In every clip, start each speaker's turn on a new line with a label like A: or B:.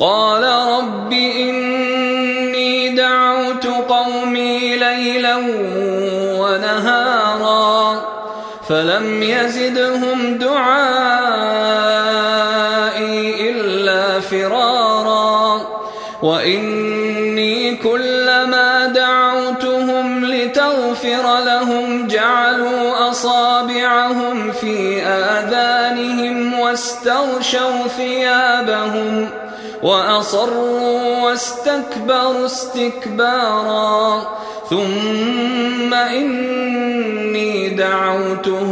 A: قال رب إني دعوت قومي ليلا ونهارا فلم يزدهم دعائي إلا فرارا وإني كلما دعوتهم لتغفر لهم جعلوا أصابعهم في آذانهم واستغشوا ثيابهم وأصروا واستكبروا استكبارا ثم إني دعوتهم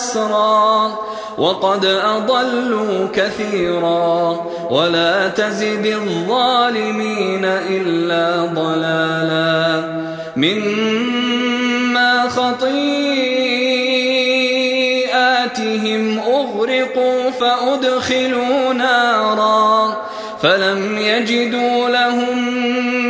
A: ونسرا وقد أضلوا كثيرا ولا تزد الظالمين إلا ضلالا. مما خطيئاتهم أغرقوا فأدخلوا نارا فلم يجدوا لهم